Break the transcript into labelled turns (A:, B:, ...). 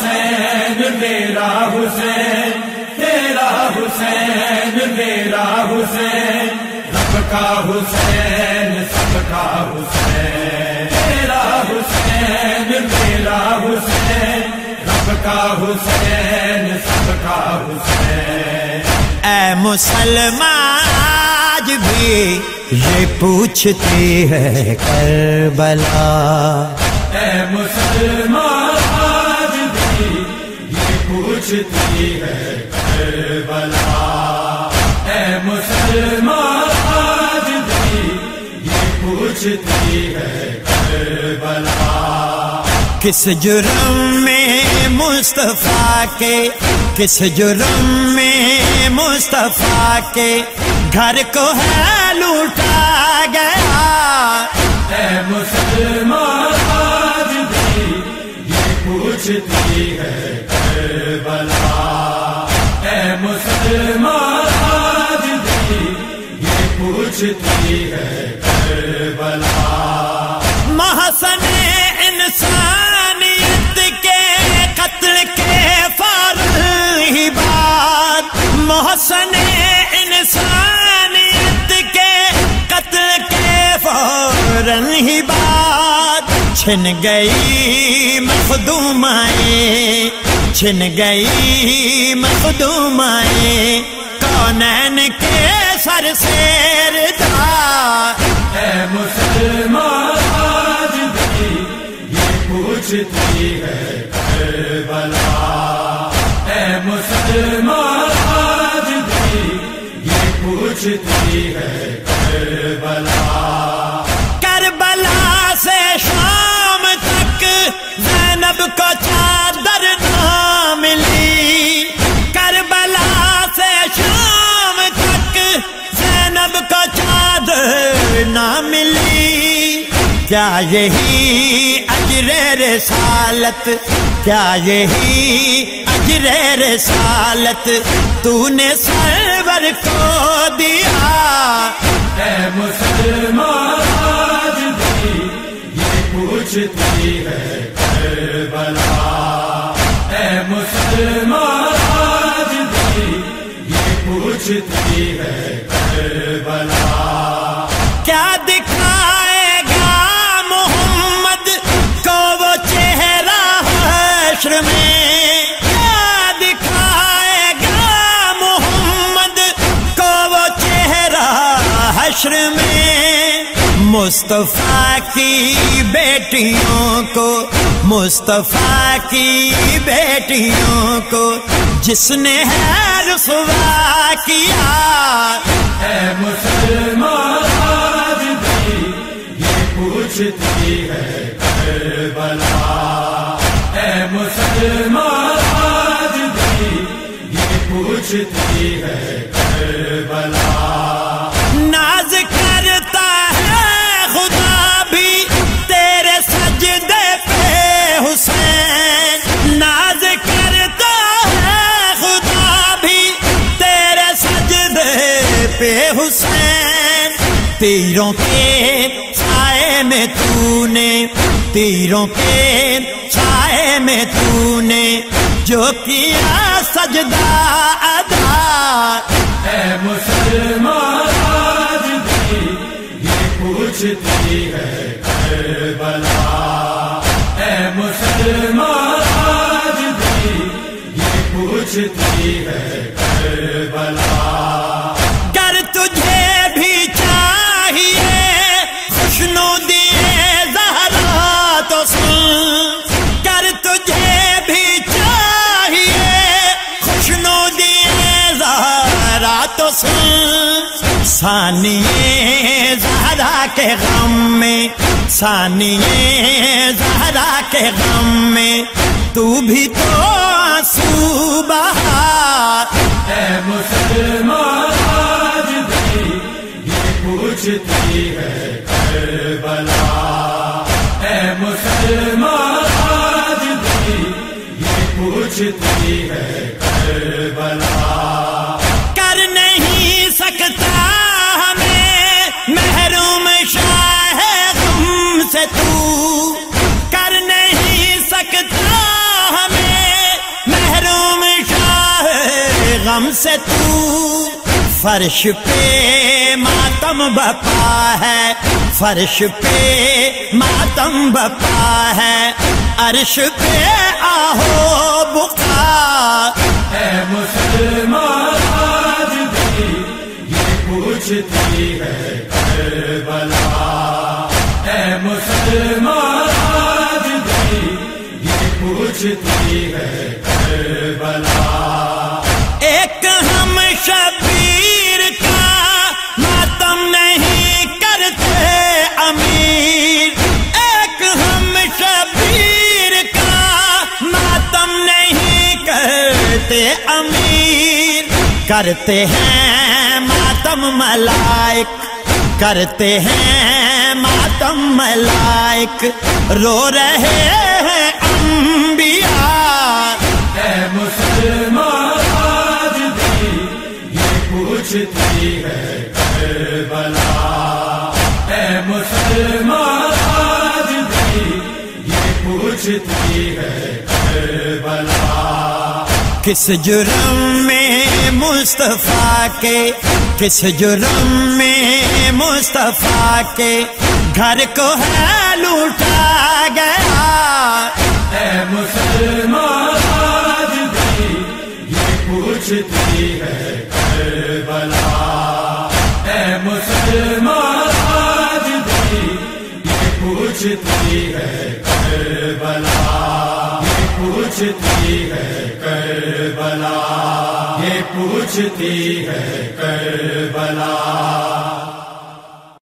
A: حسین میرا حسین تیرا حسین میرا حسین رب کا حسین سب کا حسین تیرا حسین میرا حسین رب کا حسین سب کا حسین۔
B: اے مسلمان آج بھی یہ پوچھتی ہے کربلا۔
A: اے مسلمان پوچھتی ہے، کربلا۔ اے مسلمان، آج بھی یہ پوچھتی ہے، کربلا۔
B: کس جرم میں مصطفیٰ کے، کس جرم میں مصطفیٰ کے گھر کو ہے لوٹا گیا؟
A: اے مسلمان پوچھتی ہے کربلا۔ اے مسلمان آج بھی یہ پوچھتی ہے کربلا۔
B: محسن انسانیت کے قتل کے فارغ ہی بات۔ محسن انسانیت کے قتل کے فوراً ہی بات۔ چھن گئی مخدومائیں چھن گئی مخدومائیں کونین کے سر سیر دار
A: اے مسلمان آج بھی یہ پوچھتی ہے کربلا۔ اے مسلمان آج بھی یہ پوچھتی ہے کربلا۔
B: کربلا سے شام کیا یہی اجر رسالت کیا یہی اجر رسالت تو نے سرور کو دیا۔
A: اے مسلمان آج بھی یہ پوچھتی ہے کربلا۔ اے مسلمان آج بھی یہ پوچھتی ہے کربلا۔
B: حشر میں مصطفیٰ کی بیٹیوں کو، مصطفیٰ کی بیٹیوں کو جس نے ہے رسوا کیا۔
A: اے مسلمان آج بھی یہ پوچھتی ہے کربلا۔ اے مسلمان آج بھی یہ پوچھتی ہے کربلا۔
B: تیروں کے سائے میں تو نے تیروں کے سائے میں تو نے جو کیا سجدہ ادا۔
A: اے مسلمان بھی یہ پوچھتی ہے کربلا۔ اے مسلمان بھی یہ پوچھتی ہے
B: زہرا ثانیے زہرا کے غم میں ثانیے زہرا کے غم میں، تو بھی تو آنسو بہا
A: اے مسلمان، آج بھی یہ پوچھتی ہے کربلا۔ اے مسلمان، آج بھی یہ پوچھتی ہے کربلا۔
B: غم سے تو فرش پہ ماتم بپا ہے۔ فرش پہ ماتم بپا ہے۔ عرش پہ آہو بخار
A: اے مسلمان، آج بھی یہ پوچھتی ہے کربلا۔ اے مسلمان، آج بھی یہ پوچھتی ہے کربلا۔
B: کرتے ہیں ماتم ملائک کرتے ہیں ماتم ملائک رو رہے ہیں انبیاء۔
A: اے مسلمان آج بھی یہ پوچھتی ہے کربلا۔ اے مسلمان آج بھی یہ پوچھتی ہے کربلا۔
B: کس جرم مصطفیٰ کے کس جرم میں مصطفیٰ کے گھر کو ہے لوٹا گیا؟
A: اے مسلمان آج بھی یہ پوچھتی ہے کربلا۔ اے مسلمان آج بھی یہ پوچھتی ہے کربلا۔ یہ پوچھتی ہے کربلا۔ پوچھتی ہے کربلا